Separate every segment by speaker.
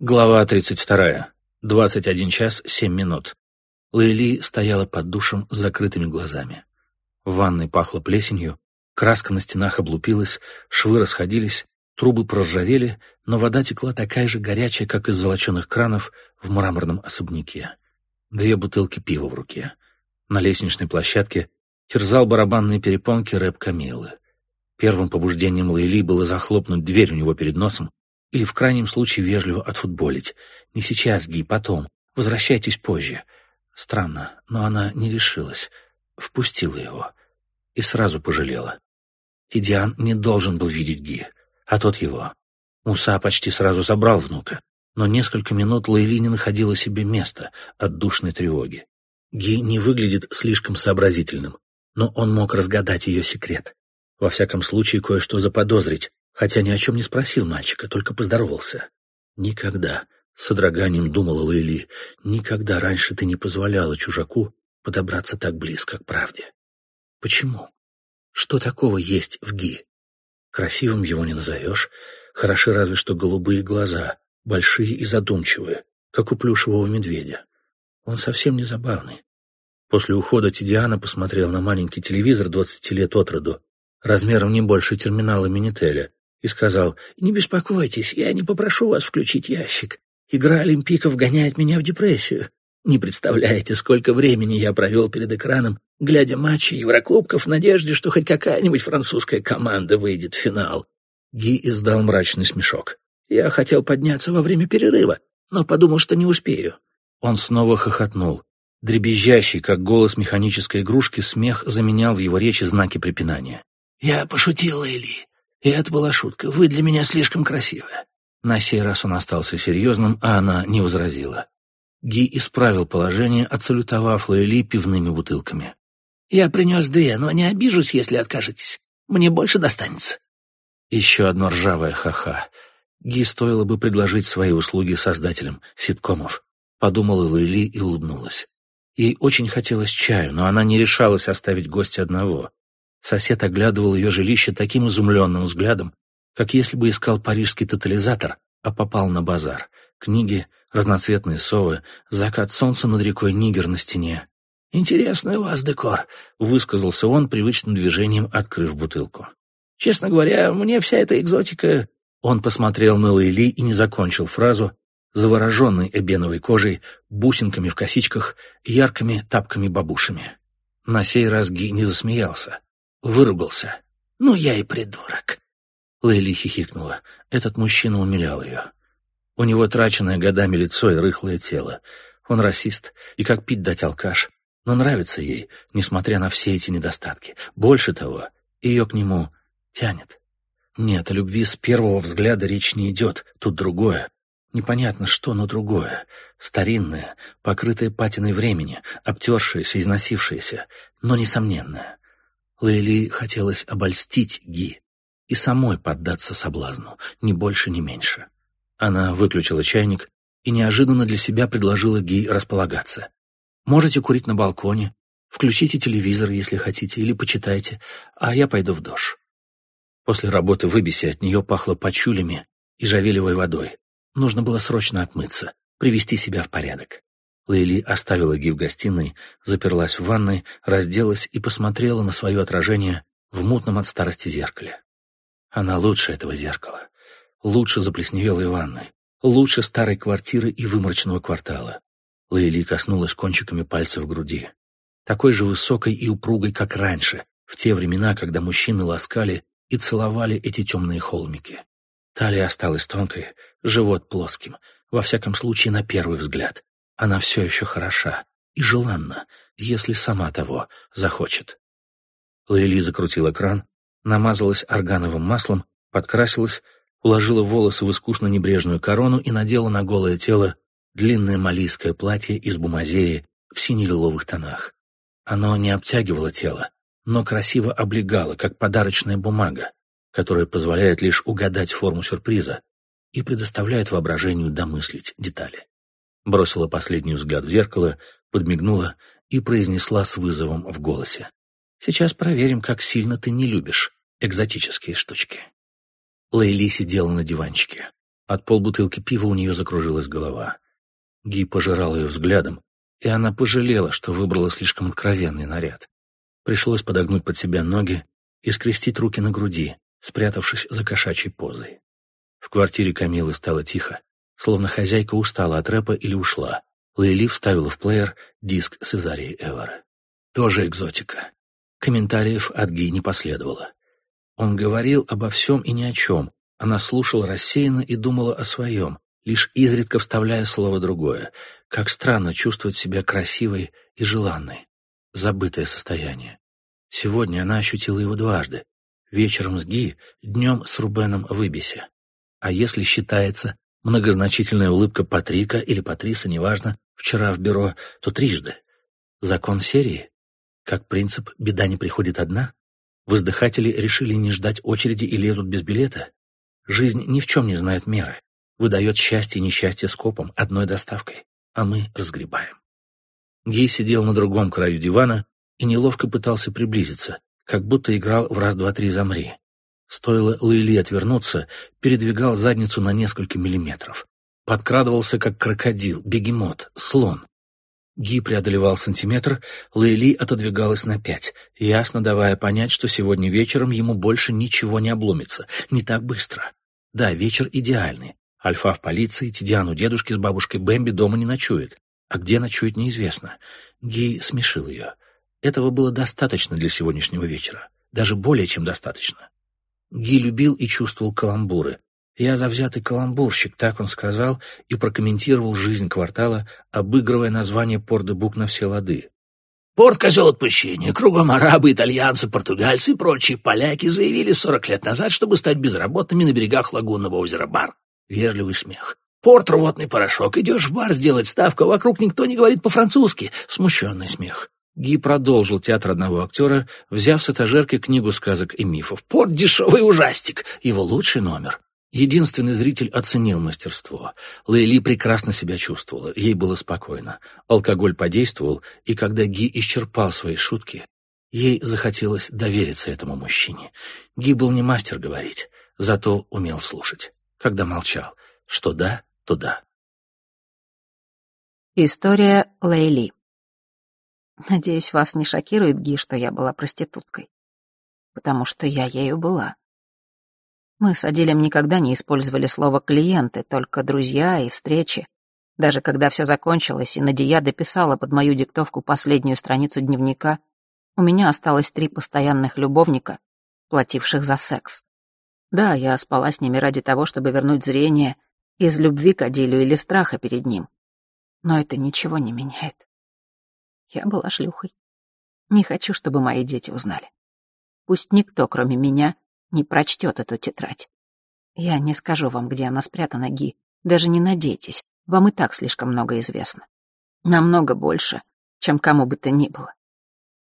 Speaker 1: Глава 32. 21 час 7 минут. Лейли стояла под душем с закрытыми глазами. В ванной пахло плесенью, краска на стенах облупилась, швы расходились, трубы проржавели, но вода текла такая же горячая, как из золоченых кранов в мраморном особняке. Две бутылки пива в руке. На лестничной площадке терзал барабанные перепонки рэп Камилы. Первым побуждением Лейли было захлопнуть дверь у него перед носом, или в крайнем случае вежливо отфутболить. Не сейчас, Ги, потом. Возвращайтесь позже. Странно, но она не решилась. Впустила его. И сразу пожалела. Тидиан не должен был видеть Ги, а тот его. Муса почти сразу забрал внука, но несколько минут Лейли не находила себе места от душной тревоги. Ги не выглядит слишком сообразительным, но он мог разгадать ее секрет. Во всяком случае, кое-что заподозрить, хотя ни о чем не спросил мальчика, только поздоровался. «Никогда», — с содроганием думала Лейли, «никогда раньше ты не позволяла чужаку подобраться так близко к правде». «Почему? Что такого есть в Ги? Красивым его не назовешь, хороши разве что голубые глаза, большие и задумчивые, как у плюшевого медведя. Он совсем не забавный». После ухода Тидиана посмотрел на маленький телевизор двадцати лет от роду, размером не больше терминала Минителя, и сказал, «Не беспокойтесь, я не попрошу вас включить ящик. Игра Олимпиков гоняет меня в депрессию. Не представляете, сколько времени я провел перед экраном, глядя матчи Еврокубков в надежде, что хоть какая-нибудь французская команда выйдет в финал». Ги издал мрачный смешок. «Я хотел подняться во время перерыва, но подумал, что не успею». Он снова хохотнул. Дребезжащий, как голос механической игрушки, смех заменял в его речи знаки препинания. «Я пошутил, Эли. И это была шутка. Вы для меня слишком красивая». На сей раз он остался серьезным, а она не возразила. Ги исправил положение, отсалютовав Лейли пивными бутылками. «Я принес две, но не обижусь, если откажетесь. Мне больше достанется». Еще одно ржавое ха-ха. Ги стоило бы предложить свои услуги создателям ситкомов. Подумала Лейли и улыбнулась. Ей очень хотелось чаю, но она не решалась оставить гостя одного. Сосед оглядывал ее жилище таким изумленным взглядом, как если бы искал парижский тотализатор, а попал на базар. Книги, разноцветные совы, закат солнца над рекой Нигер на стене. «Интересный у вас декор», — высказался он привычным движением, открыв бутылку. «Честно говоря, мне вся эта экзотика...» Он посмотрел на Лейли и не закончил фразу, завороженный эбеновой кожей, бусинками в косичках, яркими тапками-бабушами. На сей раз Ги не засмеялся выругался. «Ну, я и придурок!» Лейли хихикнула. Этот мужчина умилял ее. У него траченное годами лицо и рыхлое тело. Он расист и как пить дать алкаш. Но нравится ей, несмотря на все эти недостатки. Больше того, ее к нему тянет. Нет, о любви с первого взгляда речь не идет. Тут другое. Непонятно что, но другое. Старинное, покрытое патиной времени, обтершееся, износившееся, но несомненное. Лейли хотелось обольстить Ги и самой поддаться соблазну, ни больше, ни меньше. Она выключила чайник и неожиданно для себя предложила Ги располагаться. «Можете курить на балконе, включите телевизор, если хотите, или почитайте, а я пойду в душ». После работы в от нее пахло почулями и жавелевой водой. Нужно было срочно отмыться, привести себя в порядок. Лейли оставила Ги в гостиной, заперлась в ванной, разделась и посмотрела на свое отражение в мутном от старости зеркале. Она лучше этого зеркала, лучше заплесневелой ванны, лучше старой квартиры и выморочного квартала. Лейли коснулась кончиками пальцев груди. Такой же высокой и упругой, как раньше, в те времена, когда мужчины ласкали и целовали эти темные холмики. Талия осталась тонкой, живот плоским, во всяком случае на первый взгляд. Она все еще хороша и желанна, если сама того захочет. Лейли закрутила кран, намазалась органовым маслом, подкрасилась, уложила волосы в искусно небрежную корону и надела на голое тело длинное малийское платье из бумазеи в сине-лиловых тонах. Оно не обтягивало тело, но красиво облегало, как подарочная бумага, которая позволяет лишь угадать форму сюрприза и предоставляет воображению домыслить детали бросила последний взгляд в зеркало, подмигнула и произнесла с вызовом в голосе. «Сейчас проверим, как сильно ты не любишь экзотические штучки». Лейли сидела на диванчике. От полбутылки пива у нее закружилась голова. Ги пожирал ее взглядом, и она пожалела, что выбрала слишком откровенный наряд. Пришлось подогнуть под себя ноги и скрестить руки на груди, спрятавшись за кошачьей позой. В квартире Камилы стало тихо, словно хозяйка устала от рэпа или ушла. Лейли вставила в плеер диск Сезарии Эвера. Тоже экзотика. Комментариев от Ги не последовало. Он говорил обо всем и ни о чем. Она слушала рассеянно и думала о своем, лишь изредка вставляя слово другое. Как странно чувствовать себя красивой и желанной. Забытое состояние. Сегодня она ощутила его дважды. Вечером с Ги, днем с Рубеном в Ибисе. А если считается многозначительная улыбка Патрика или Патриса, неважно, вчера в бюро, то трижды. Закон серии? Как принцип, беда не приходит одна? Воздыхатели решили не ждать очереди и лезут без билета? Жизнь ни в чем не знает меры. Выдает счастье и несчастье скопом, одной доставкой, а мы разгребаем. Гей сидел на другом краю дивана и неловко пытался приблизиться, как будто играл в раз-два-три замри. Стоило Лейли отвернуться, передвигал задницу на несколько миллиметров. Подкрадывался, как крокодил, бегемот, слон. Ги преодолевал сантиметр, Лейли отодвигалась на пять, ясно давая понять, что сегодня вечером ему больше ничего не обломится, не так быстро. Да, вечер идеальный. Альфа в полиции, Тидиан у дедушки с бабушкой Бэмби дома не ночует. А где ночует, неизвестно. Ги смешил ее. Этого было достаточно для сегодняшнего вечера. Даже более чем достаточно. Ги любил и чувствовал каламбуры. «Я завзятый каламбурщик», так он сказал и прокомментировал жизнь квартала, обыгрывая название Порт-де-Бук на все лады.
Speaker 2: Порт — козел отпущения. Кругом арабы, итальянцы, португальцы и прочие поляки заявили сорок лет назад, чтобы стать безработными на берегах лагунного озера Бар. Вежливый смех. Порт — рвотный порошок. Идешь в бар сделать ставку, а вокруг никто не говорит по-французски. Смущенный смех.
Speaker 1: Ги продолжил театр одного актера, взяв с этажерки книгу сказок и мифов.
Speaker 2: «Порт — дешевый ужастик!»
Speaker 1: Его лучший номер. Единственный зритель оценил мастерство. Лейли прекрасно себя чувствовала, ей было спокойно. Алкоголь подействовал, и когда Ги исчерпал свои шутки, ей захотелось довериться этому мужчине. Ги был не мастер говорить, зато умел слушать. Когда молчал, что да, то да.
Speaker 3: История Лейли Надеюсь, вас не шокирует, Ги, что я была проституткой. Потому что я ею была. Мы с Адилем никогда не использовали слово «клиенты», только «друзья» и «встречи». Даже когда все закончилось, и Надия дописала под мою диктовку последнюю страницу дневника, у меня осталось три постоянных любовника, плативших за секс. Да, я спала с ними ради того, чтобы вернуть зрение, из любви к Адилю или страха перед ним. Но это ничего не меняет. Я была шлюхой. Не хочу, чтобы мои дети узнали. Пусть никто, кроме меня, не прочтет эту тетрадь. Я не скажу вам, где она спрятана, Ги. Даже не надейтесь, вам и так слишком много известно. Намного больше, чем кому бы то ни было.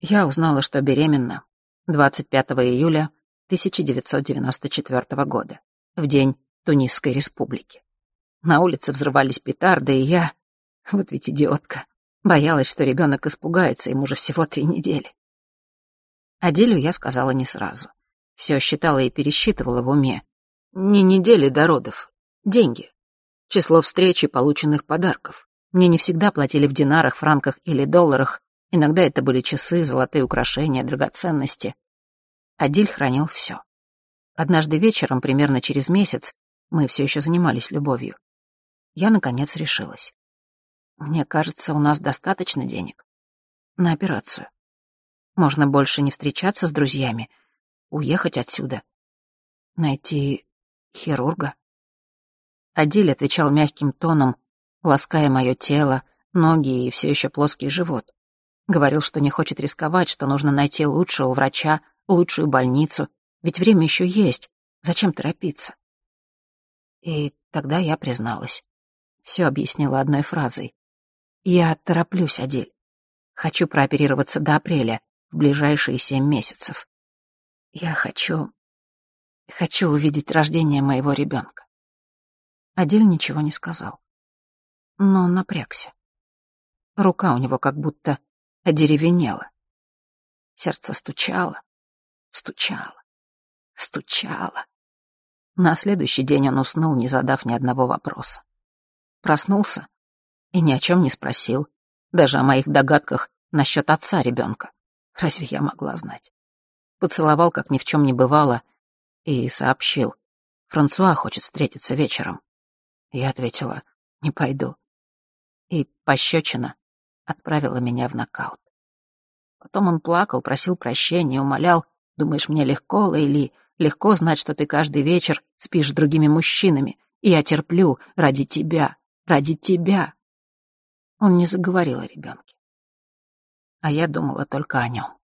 Speaker 3: Я узнала, что беременна 25 июля 1994 года, в день Тунисской республики. На улице взрывались петарды, и я... Вот ведь идиотка. Боялась, что ребенок испугается, ему же всего три недели. Аделю я сказала не сразу. Все считала и пересчитывала в уме. Не недели до родов. Деньги. Число встреч и полученных подарков. Мне не всегда платили в динарах, франках или долларах. Иногда это были часы, золотые украшения, драгоценности. Адиль хранил все. Однажды вечером, примерно через месяц, мы все еще занимались любовью. Я, наконец, решилась. Мне кажется, у нас достаточно денег. На операцию. Можно больше не встречаться с друзьями, уехать отсюда. Найти хирурга. Адиль отвечал мягким тоном, лаская мое тело, ноги и все еще плоский живот. Говорил, что не хочет рисковать, что нужно найти лучшего врача, лучшую больницу, ведь время еще есть, зачем торопиться? И тогда я призналась. Все объяснила одной фразой. Я тороплюсь, Адель. Хочу прооперироваться до апреля, в ближайшие семь месяцев. Я хочу... Хочу увидеть рождение моего ребенка. Адель ничего не сказал. Но он напрягся. Рука у него как будто одеревенела. Сердце стучало, стучало, стучало. На следующий день он уснул, не задав ни одного вопроса. Проснулся и ни о чем не спросил, даже о моих догадках насчет отца ребенка. Разве я могла знать? Поцеловал, как ни в чем не бывало, и сообщил. Франсуа хочет встретиться вечером. Я ответила, не пойду. И пощечина отправила меня в нокаут. Потом он плакал, просил прощения, умолял. Думаешь, мне легко, Лейли, легко знать, что ты каждый вечер спишь с другими мужчинами, и я терплю ради тебя, ради тебя. Он не заговорил о ребенке. А я думала только о нем.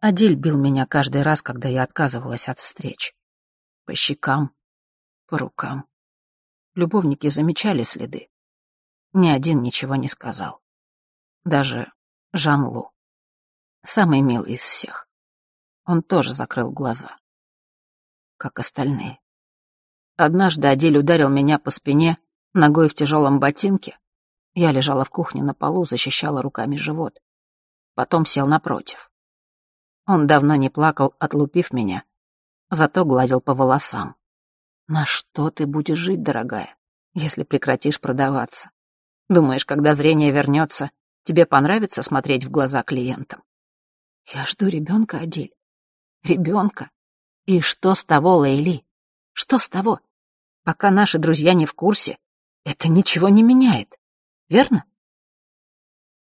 Speaker 3: Адиль бил меня каждый раз, когда я отказывалась от встреч. По щекам, по рукам. Любовники замечали следы. Ни один ничего не сказал. Даже Жан-Лу. Самый милый из всех. Он тоже закрыл глаза. Как остальные. Однажды Адиль ударил меня по спине ногой в тяжелом ботинке, я лежала в кухне на полу, защищала руками живот. Потом сел напротив. Он давно не плакал, отлупив меня, зато гладил по волосам. На что ты будешь жить, дорогая, если прекратишь продаваться? Думаешь, когда зрение вернется, тебе понравится смотреть в глаза клиентам? Я жду ребенка, Адиль. Ребенка. И что с того, Лейли? Что с того? Пока наши друзья не в курсе, это ничего не меняет верно?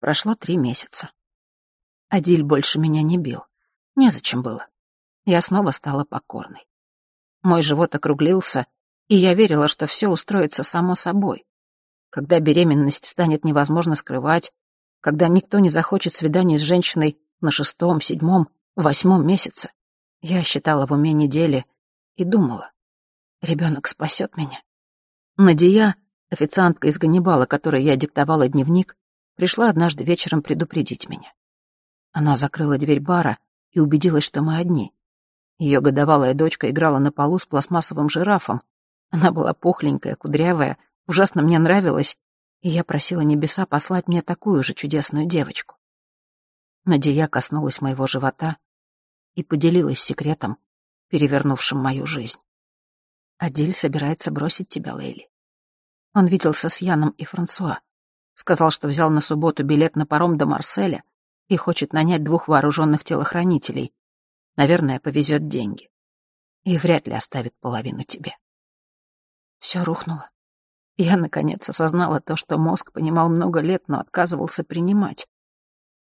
Speaker 3: Прошло три месяца. Адиль больше меня не бил. Незачем было. Я снова стала покорной. Мой живот округлился, и я верила, что все устроится само собой. Когда беременность станет невозможно скрывать, когда никто не захочет свидания с женщиной на шестом, седьмом, восьмом месяце, я считала в уме недели и думала, ребенок спасет меня. Надия Официантка из Ганнибала, которой я диктовала дневник, пришла однажды вечером предупредить меня. Она закрыла дверь бара и убедилась, что мы одни. Ее годовалая дочка играла на полу с пластмассовым жирафом. Она была пухленькая, кудрявая, ужасно мне нравилась, и я просила небеса послать мне такую же чудесную девочку. Надия коснулась моего живота и поделилась секретом, перевернувшим мою жизнь. Адиль собирается бросить тебя, Лейли. Он виделся с Яном и Франсуа. Сказал, что взял на субботу билет на паром до Марселя и хочет нанять двух вооруженных телохранителей. Наверное, повезет деньги. И вряд ли оставит половину тебе. Все рухнуло. Я, наконец, осознала то, что мозг понимал много лет, но отказывался принимать.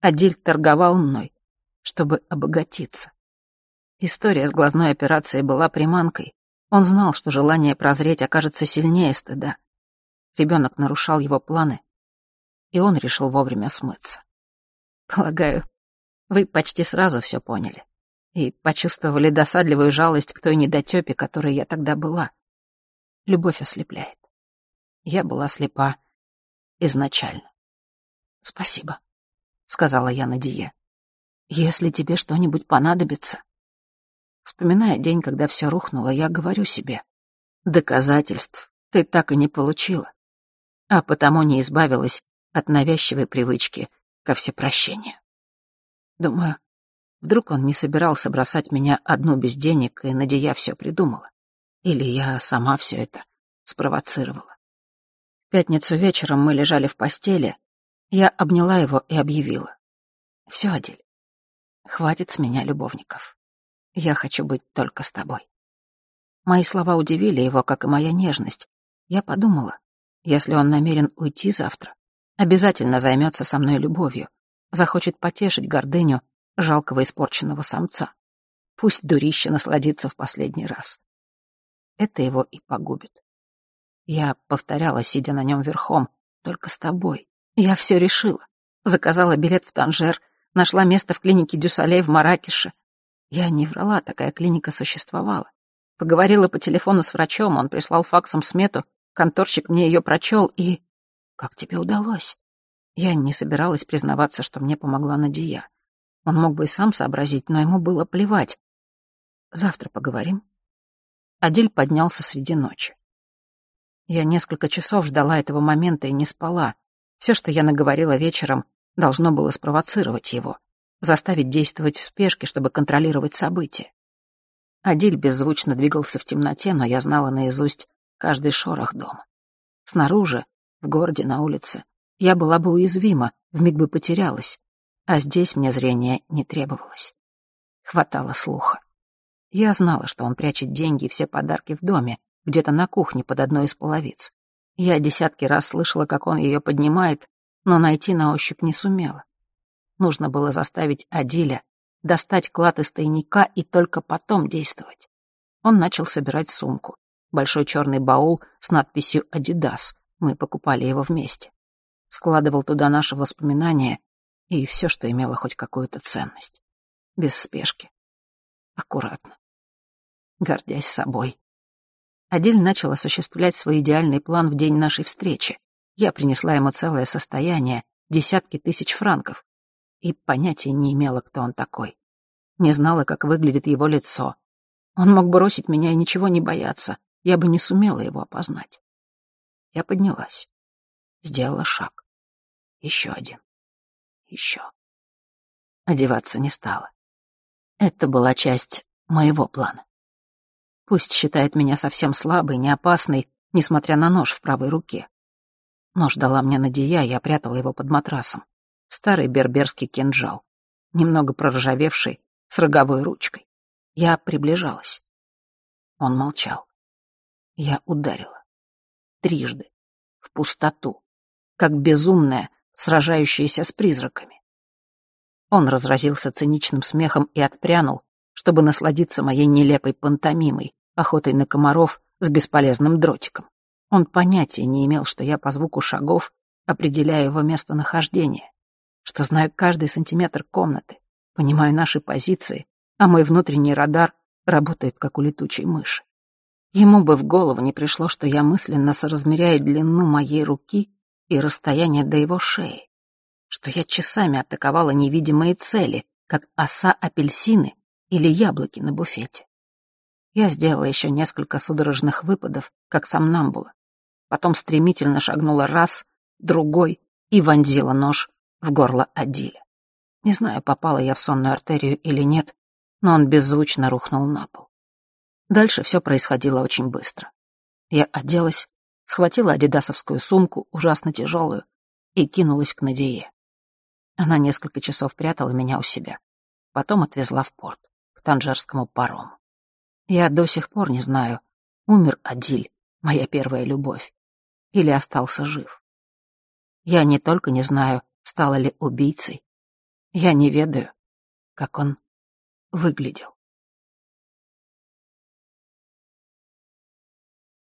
Speaker 3: Адиль торговал мной, чтобы обогатиться. История с глазной операцией была приманкой. Он знал, что желание прозреть окажется сильнее стыда. Ребенок нарушал его планы, и он решил вовремя смыться. Полагаю, вы почти сразу все поняли и почувствовали досадливую жалость к той недотёпе, которой я тогда была. Любовь ослепляет. Я была слепа изначально. «Спасибо», — сказала я Надие. «Если тебе что-нибудь понадобится...» Вспоминая день, когда все рухнуло, я говорю себе, «Доказательств ты так и не получила а потому не избавилась от навязчивой привычки ко всепрощению. Думаю, вдруг он не собирался бросать меня одну без денег, и Надия все придумала. Или я сама все это спровоцировала. В пятницу вечером мы лежали в постели, я обняла его и объявила. «Все, Адель, хватит с меня любовников. Я хочу быть только с тобой». Мои слова удивили его, как и моя нежность. Я подумала, если он намерен уйти завтра, обязательно займется со мной любовью, захочет потешить гордыню жалкого испорченного самца. Пусть дурище насладится в последний раз. Это его и погубит. Я повторяла, сидя на нем верхом, только с тобой. Я все решила. Заказала билет в Танжер, нашла место в клинике Дюсалей в Маракеше. Я не врала, такая клиника существовала. Поговорила по телефону с врачом, он прислал факсом смету, Конторщик мне ее прочел и... Как тебе удалось? Я не собиралась признаваться, что мне помогла Надия. Он мог бы и сам сообразить, но ему было плевать. Завтра поговорим. Адиль поднялся среди ночи. Я несколько часов ждала этого момента и не спала. Все, что я наговорила вечером, должно было спровоцировать его, заставить действовать в спешке, чтобы контролировать события. Адиль беззвучно двигался в темноте, но я знала наизусть каждый шорох дома. Снаружи, в городе, на улице, я была бы уязвима, вмиг бы потерялась, а здесь мне зрение не требовалось. Хватало слуха. Я знала, что он прячет деньги и все подарки в доме, где-то на кухне под одной из половиц. Я десятки раз слышала, как он ее поднимает, но найти на ощупь не сумела. Нужно было заставить Адиля достать клад из тайника и только потом действовать. Он начал собирать сумку. Большой черный баул с надписью «Адидас». Мы покупали его вместе. Складывал туда наши воспоминания и все, что имело хоть какую-то ценность. Без спешки. Аккуратно. Гордясь собой. Адиль начал осуществлять свой идеальный план в день нашей встречи. Я принесла ему целое состояние, десятки тысяч франков, и понятия не имела, кто он такой. Не знала, как выглядит его лицо. Он мог бросить меня и ничего не бояться, я бы не сумела его опознать. Я поднялась, сделала шаг. Еще один. Еще. Одеваться не стала. Это была часть моего плана. Пусть считает меня совсем слабой, неопасной, несмотря на нож в правой руке. Нож дала мне Надия, я прятала его под матрасом старый берберский кинжал, немного проржавевший, с роговой ручкой. Я приближалась. Он молчал. Я ударила. Трижды. В пустоту. Как безумная, сражающаяся с призраками. Он разразился циничным смехом и отпрянул, чтобы насладиться моей нелепой пантомимой, охотой на комаров с бесполезным дротиком. Он понятия не имел, что я по звуку шагов определяю его местонахождение что знаю каждый сантиметр комнаты, понимаю наши позиции, а мой внутренний радар работает, как у летучей мыши. Ему бы в голову не пришло, что я мысленно соразмеряю длину моей руки и расстояние до его шеи, что я часами атаковала невидимые цели, как оса апельсины или яблоки на буфете. Я сделала еще несколько судорожных выпадов, как сомнамбула. Потом стремительно шагнула раз, другой и вонзила нож в горло Адиля. Не знаю, попала я в сонную артерию или нет, но он беззвучно рухнул на пол. Дальше все происходило очень быстро. Я оделась, схватила адидасовскую сумку, ужасно тяжелую, и кинулась к Надее. Она несколько часов прятала меня у себя. Потом отвезла в порт, к Танжерскому парому. Я до сих пор не знаю, умер Адиль, моя первая любовь, или остался жив. Я не только не знаю, стал ли убийцей. Я не ведаю, как он выглядел.